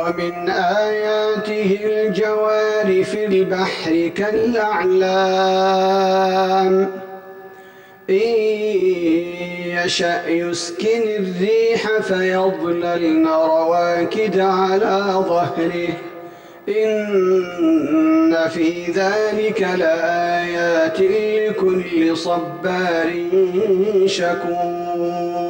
ومن آياته الجوار في البحر كالأعلام. إن يشأ يسكن الريح فيظللن رواكد على ظهره. إن في ذلك لآيات لكل صبار شكور.